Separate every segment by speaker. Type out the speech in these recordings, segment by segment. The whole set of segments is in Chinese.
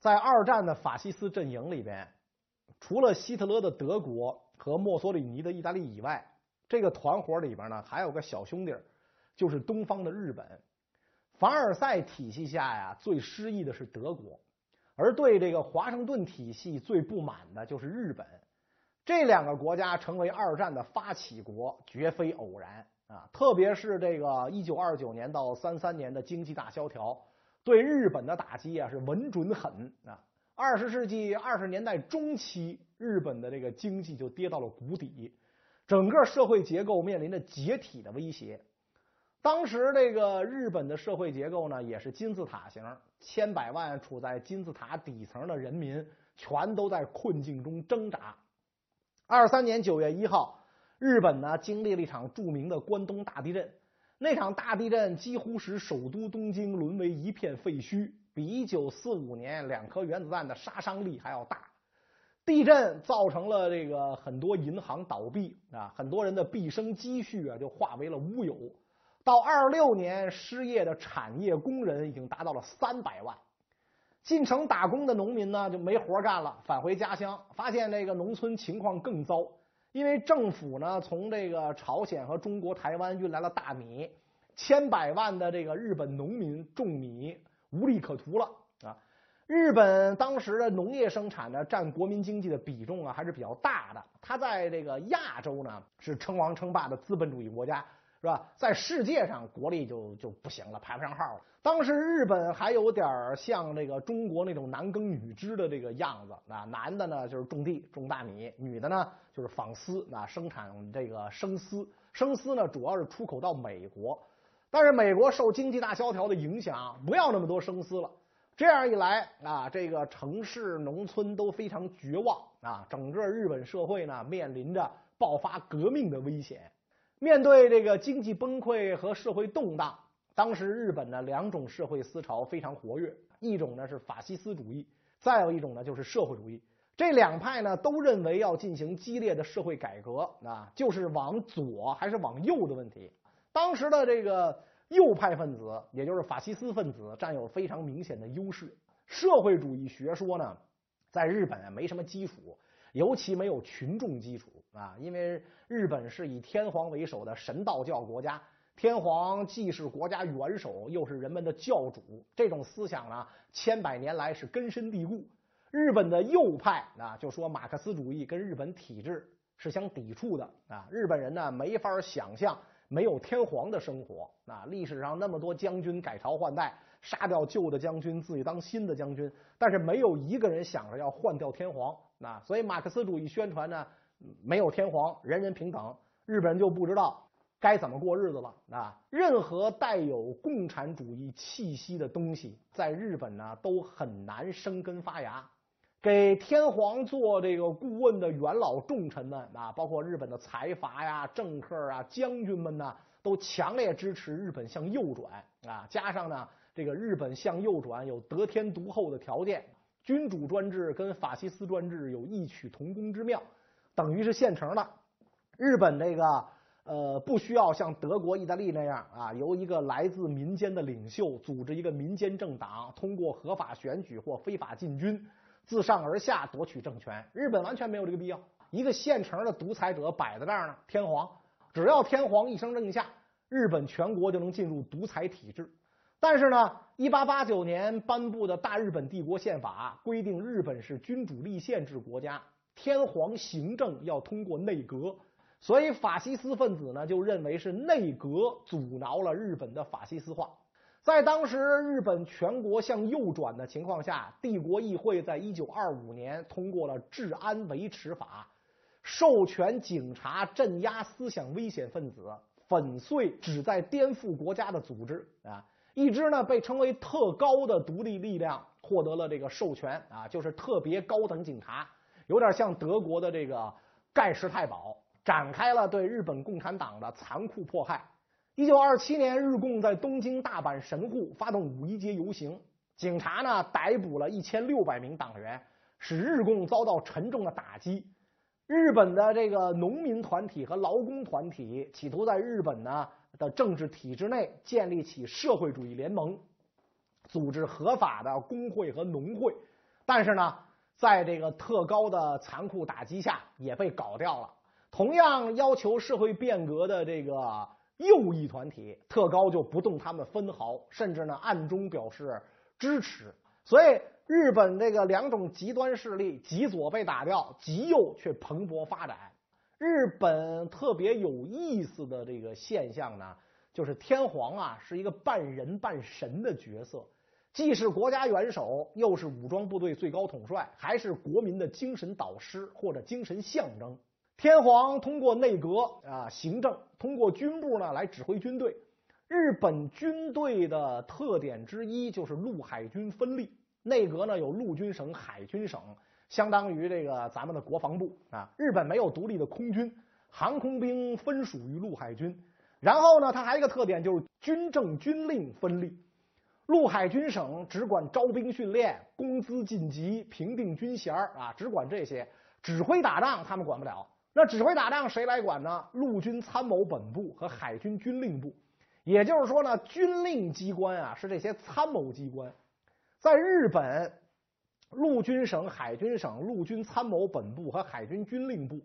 Speaker 1: 在二战的法西斯阵营里边，除了希特勒的德国和墨索里尼的意大利以外，这个团伙里边呢还有个小兄弟，就是东方的日本。凡尔赛体系下呀，最失意的是德国，而对这个华盛顿体系最不满的就是日本。这两个国家成为二战的发起国，绝非偶然啊！特别是这个一九二九年到三三年的经济大萧条，对日本的打击啊是稳准狠啊！二十世纪二十年代中期，日本的这个经济就跌到了谷底，整个社会结构面临着解体的威胁。当时这个日本的社会结构呢，也是金字塔型，千百万处在金字塔底层的人民，全都在困境中挣扎。二三年九月一号，日本呢经历了一场著名的关东大地震。那场大地震几乎使首都东京沦为一片废墟，比一九四五年两颗原子弹的杀伤力还要大。地震造成了这个很多银行倒闭啊，很多人的毕生积蓄啊就化为了乌有。到二六年，失业的产业工人已经达到了三百万。进城打工的农民呢就没活干了，返回家乡，发现这个农村情况更糟，因为政府呢从这个朝鲜和中国台湾运来了大米，千百万的这个日本农民种米无利可图了啊！日本当时的农业生产呢占国民经济的比重啊还是比较大的，它在这个亚洲呢是称王称霸的资本主义国家。是吧？在世界上国力就就不行了，排不上号了。当时日本还有点像这个中国那种男耕女织的这个样子啊，男的呢就是种地种大米，女的呢就是纺丝啊，生产这个生丝。生丝呢主要是出口到美国，但是美国受经济大萧条的影响，不要那么多生丝了。这样一来啊，这个城市农村都非常绝望啊，整个日本社会呢面临着爆发革命的危险。面对这个经济崩溃和社会动荡，当时日本的两种社会思潮非常活跃，一种呢是法西斯主义，再有一种呢就是社会主义。这两派呢都认为要进行激烈的社会改革啊，就是往左还是往右的问题。当时的这个右派分子，也就是法西斯分子，占有非常明显的优势。社会主义学说呢，在日本没什么基础。尤其没有群众基础啊，因为日本是以天皇为首的神道教国家，天皇既是国家元首，又是人们的教主，这种思想呢，千百年来是根深蒂固。日本的右派啊，就说马克思主义跟日本体制是相抵触的啊，日本人呢没法想象没有天皇的生活啊，历史上那么多将军改朝换代，杀掉旧的将军，自己当新的将军，但是没有一个人想着要换掉天皇。那所以马克思主义宣传呢，没有天皇，人人平等，日本人就不知道该怎么过日子了啊！任何带有共产主义气息的东西，在日本呢都很难生根发芽。给天皇做这个顾问的元老重臣们啊，包括日本的财阀呀、政客啊、将军们呢，都强烈支持日本向右转啊！加上呢，这个日本向右转有得天独厚的条件。君主专制跟法西斯专制有异曲同工之妙，等于是现成的。日本这个呃，不需要像德国、意大利那样啊，由一个来自民间的领袖组织一个民间政党，通过合法选举或非法进军，自上而下夺取政权。日本完全没有这个必要，一个现成的独裁者摆在那儿呢，天皇，只要天皇一声令下，日本全国就能进入独裁体制。但是呢，一八八九年颁布的大日本帝国宪法规定，日本是君主立宪制国家，天皇行政要通过内阁，所以法西斯分子呢就认为是内阁阻挠了日本的法西斯化。在当时日本全国向右转的情况下，帝国议会在一九二五年通过了《治安维持法》，授权警察镇压思想危险分子，粉碎旨在颠覆国家的组织啊。一支呢被称为特高的独立力量获得了这个授权啊，就是特别高等警察，有点像德国的这个盖世太保，展开了对日本共产党的残酷迫害。一九二七年，日共在东京、大阪、神户发动五一节游行，警察呢逮捕了一千六百名党员，使日共遭到沉重的打击。日本的这个农民团体和劳工团体企图在日本呢。的政治体制内建立起社会主义联盟，组织合法的工会和农会，但是呢，在这个特高的残酷打击下，也被搞掉了。同样要求社会变革的这个右翼团体，特高就不动他们分毫，甚至呢暗中表示支持。所以，日本这个两种极端势力，极左被打掉，极右却蓬勃发展。日本特别有意思的这个现象呢，就是天皇啊是一个半人半神的角色，既是国家元首，又是武装部队最高统帅，还是国民的精神导师或者精神象征。天皇通过内阁啊行政，通过军部呢来指挥军队。日本军队的特点之一就是陆海军分立，内阁呢有陆军省、海军省。相当于这个咱们的国防部啊，日本没有独立的空军，航空兵分属于陆海军。然后呢，它还有一个特点就是军政军令分立，陆海军省只管招兵训练、工资晋级、评定军衔啊，只管这些，指挥打仗他们管不了。那指挥打仗谁来管呢？陆军参谋本部和海军军令部。也就是说呢，军令机关啊是这些参谋机关，在日本。陆军省、海军省、陆军参谋本部和海军军令部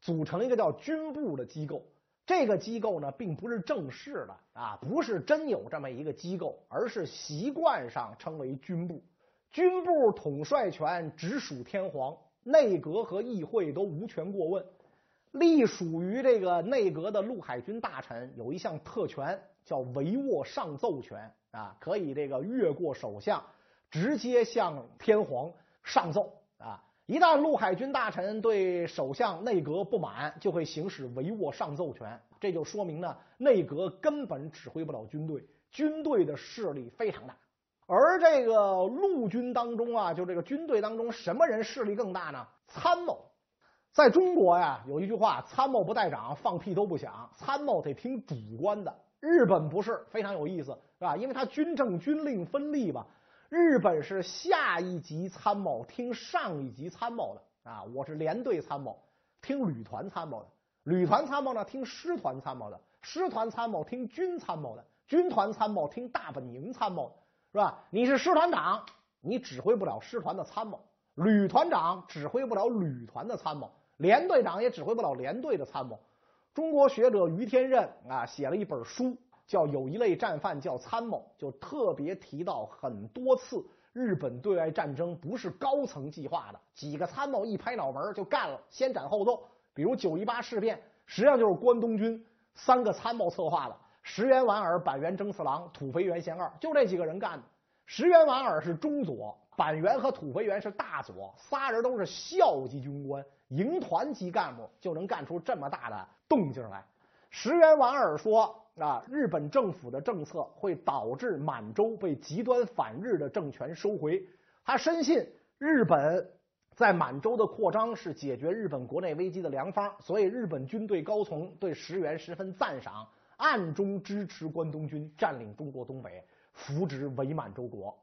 Speaker 1: 组成一个叫军部的机构。这个机构呢，并不是正式的啊，不是真有这么一个机构，而是习惯上称为军部。军部统帅权直属天皇，内阁和议会都无权过问。隶属于这个内阁的陆海军大臣有一项特权，叫帷幄上奏权啊，可以这个越过首相。直接向天皇上奏啊！一旦陆海军大臣对首相内阁不满，就会行使帷幄上奏权。这就说明呢，内阁根本指挥不了军队，军队的势力非常大。而这个陆军当中啊，就这个军队当中，什么人势力更大呢？参谋。在中国呀，有一句话：“参谋不带长，放屁都不响。”参谋得听主官的。日本不是非常有意思，是吧？因为他军政军令分立吧。日本是下一级参谋听上一级参谋的啊，我是连队参谋听旅团参谋的，旅团参谋呢听师团参谋的，师团参谋听军参谋的，军团参谋听大本营参谋的，是吧？你是师团长，你指挥不了师团的参谋；旅团长指挥不了旅团的参谋；连队长也指挥不了连队的参谋。中国学者于天任啊写了一本书。叫有一类战犯叫参谋，就特别提到很多次，日本对外战争不是高层计划的，几个参谋一拍脑门就干了，先斩后奏。比如九一八事变，实际上就是关东军三个参谋策划的，石原莞尔、板垣征四郎、土肥原贤二，就这几个人干的。石原莞尔是中佐，板垣和土肥原是大佐，仨人都是校级军官、营团级干部，就能干出这么大的动静来。石原莞尔说。啊，日本政府的政策会导致满洲被极端反日的政权收回。他深信日本在满洲的扩张是解决日本国内危机的良方，所以日本军队高层对石原十分赞赏，暗中支持关东军占领中国东北，扶植伪满洲国。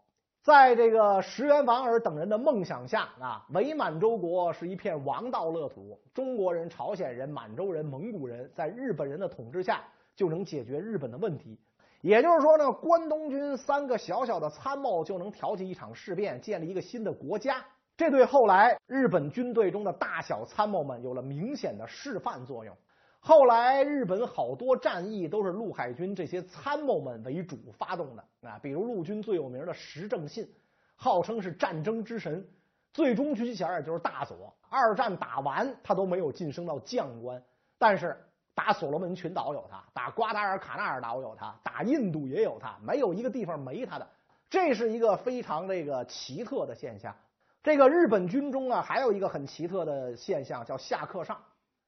Speaker 1: 在这个石原莞尔等人的梦想下，啊，伪满洲国是一片王道乐土，中国人、朝鲜人、满洲人、蒙古人在日本人的统治下。就能解决日本的问题，也就是说呢，关东军三个小小的参谋就能挑起一场事变，建立一个新的国家。这对后来日本军队中的大小参谋们有了明显的示范作用。后来日本好多战役都是陆海军这些参谋们为主发动的啊，比如陆军最有名的石正信，号称是战争之神，最终军衔也就是大佐。二战打完他都没有晋升到将官，但是。打所罗门群岛有他，打瓜达尔卡纳尔岛有他，打印度也有他，没有一个地方没他的。这是一个非常这个奇特的现象。这个日本军中啊，还有一个很奇特的现象，叫下克上。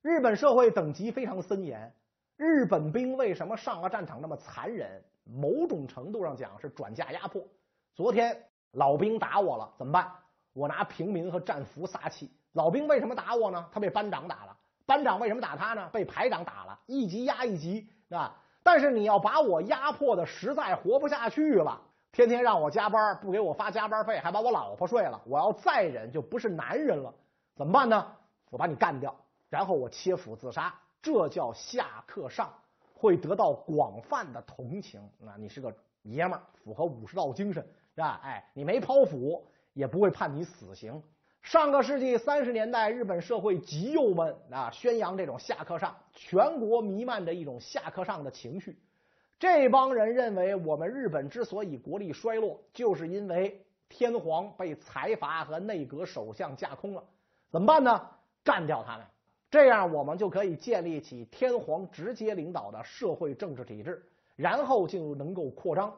Speaker 1: 日本社会等级非常森严，日本兵为什么上了战场那么残忍？某种程度上讲是转嫁压迫。昨天老兵打我了，怎么办？我拿平民和战俘撒气。老兵为什么打我呢？他被班长打了。班长为什么打他呢？被排长打了，一级压一级啊！但是你要把我压迫的实在活不下去了，天天让我加班，不给我发加班费，还把我老婆睡了，我要再忍就不是男人了，怎么办呢？我把你干掉，然后我切腹自杀，这叫下克上，会得到广泛的同情。那你是个爷们儿，符合武士道精神是吧？哎，你没剖腹，也不会判你死刑。上个世纪三十年代，日本社会极右们啊宣扬这种下克上，全国弥漫着一种下克上的情绪。这帮人认为，我们日本之所以国力衰落，就是因为天皇被财阀和内阁首相架空了。怎么办呢？干掉他们，这样我们就可以建立起天皇直接领导的社会政治体制，然后就能够扩张。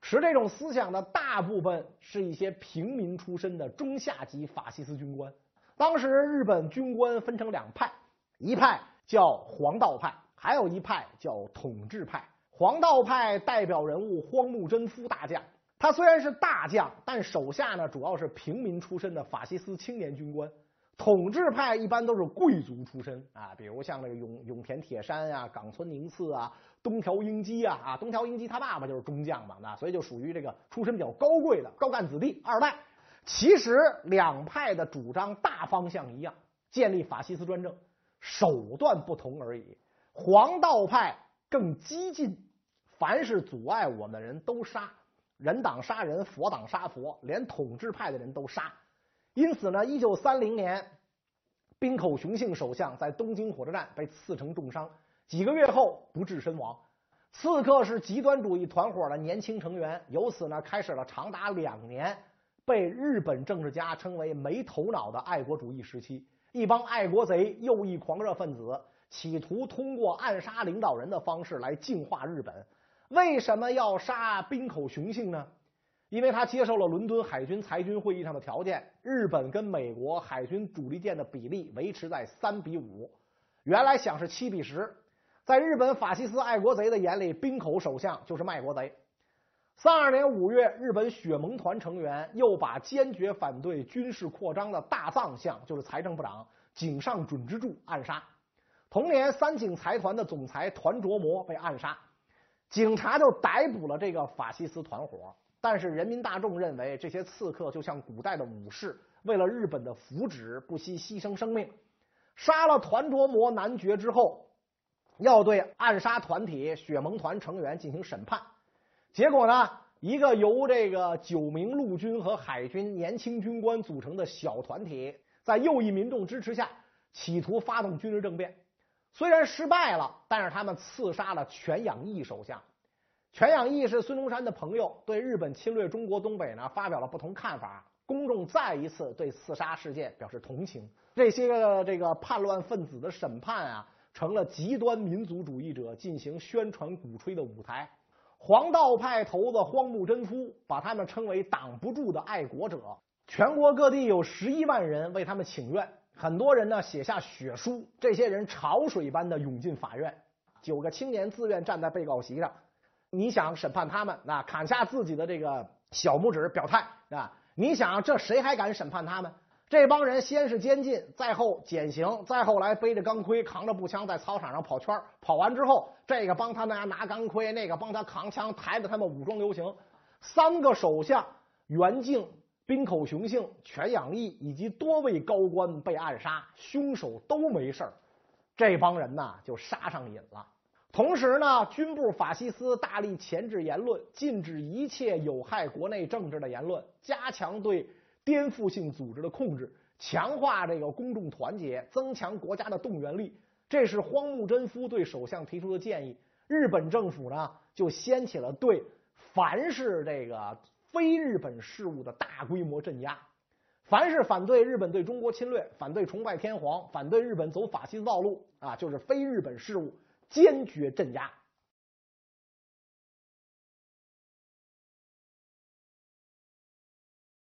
Speaker 1: 持这种思想的大部分是一些平民出身的中下级法西斯军官。当时日本军官分成两派，一派叫黄道派，还有一派叫统治派。黄道派代表人物荒木贞夫大将，他虽然是大将，但手下呢主要是平民出身的法西斯青年军官。统治派一般都是贵族出身啊，比如像那个永永田铁山啊、冈村宁次啊。东条英机啊啊，东条英机他爸爸就是中将嘛，那所以就属于这个出身比较高贵的高干子弟二代。其实两派的主张大方向一样，建立法西斯专政，手段不同而已。黄道派更激进，凡是阻碍我们的人都杀，人党杀人，佛党杀佛，连统治派的人都杀。因此呢，一九三零年，滨口雄性首相在东京火车站被刺成重伤。几个月后不治身亡。刺客是极端主义团伙的年轻成员，由此呢开始了长达两年被日本政治家称为没头脑的爱国主义时期。一帮爱国贼、右翼狂热分子企图通过暗杀领导人的方式来净化日本。为什么要杀滨口雄性呢？因为他接受了伦敦海军裁军会议上的条件，日本跟美国海军主力舰的比例维持在三比五，原来想是七比十。在日本法西斯爱国贼的眼里，滨口首相就是卖国贼。三二年五月，日本雪盟团成员又把坚决反对军事扩张的大藏相，就是财政部长井上准之助暗杀。同年，三井财团的总裁团琢磨被暗杀，警察就逮捕了这个法西斯团伙。但是人民大众认为，这些刺客就像古代的武士，为了日本的福祉，不惜牺牲生命。杀了团琢磨男爵之后。要对暗杀团体雪盟团成员进行审判，结果呢，一个由这个九名陆军和海军年轻军官组成的小团体，在右翼民众支持下，企图发动军事政变。虽然失败了，但是他们刺杀了全养义首相。全养义是孙中山的朋友，对日本侵略中国东北呢发表了不同看法。公众再一次对刺杀事件表示同情。这些个这个叛乱分子的审判啊。成了极端民族主义者进行宣传鼓吹的舞台。黄道派头子荒木贞夫把他们称为“挡不住的爱国者”。全国各地有十一万人为他们请愿，很多人呢写下血书。这些人潮水般的涌进法院。九个青年自愿站在被告席上。你想审判他们，那砍下自己的这个小拇指表态啊？你想这谁还敢审判他们？这帮人先是监禁，再后减刑，再后来背着钢盔，扛着步枪在操场上跑圈跑完之后，这个帮他们拿钢盔，那个帮他扛枪，抬着他们武装游行。三个首相袁敬、滨口雄信、全养义以及多位高官被暗杀，凶手都没事儿这帮人呐就杀上瘾了。同时呢，军部法西斯大力钳制言论，禁止一切有害国内政治的言论，加强对。颠覆性组织的控制，强化这个公众团结，增强国家的动员力，这是荒木贞夫对首相提出的建议。日本政府呢，就掀起了对凡是这个非日本事务的大规模镇压。凡是反对日本对中国侵略、反对崇拜天皇、反对日本走法西斯道路啊，就是非日本事务，坚决镇压。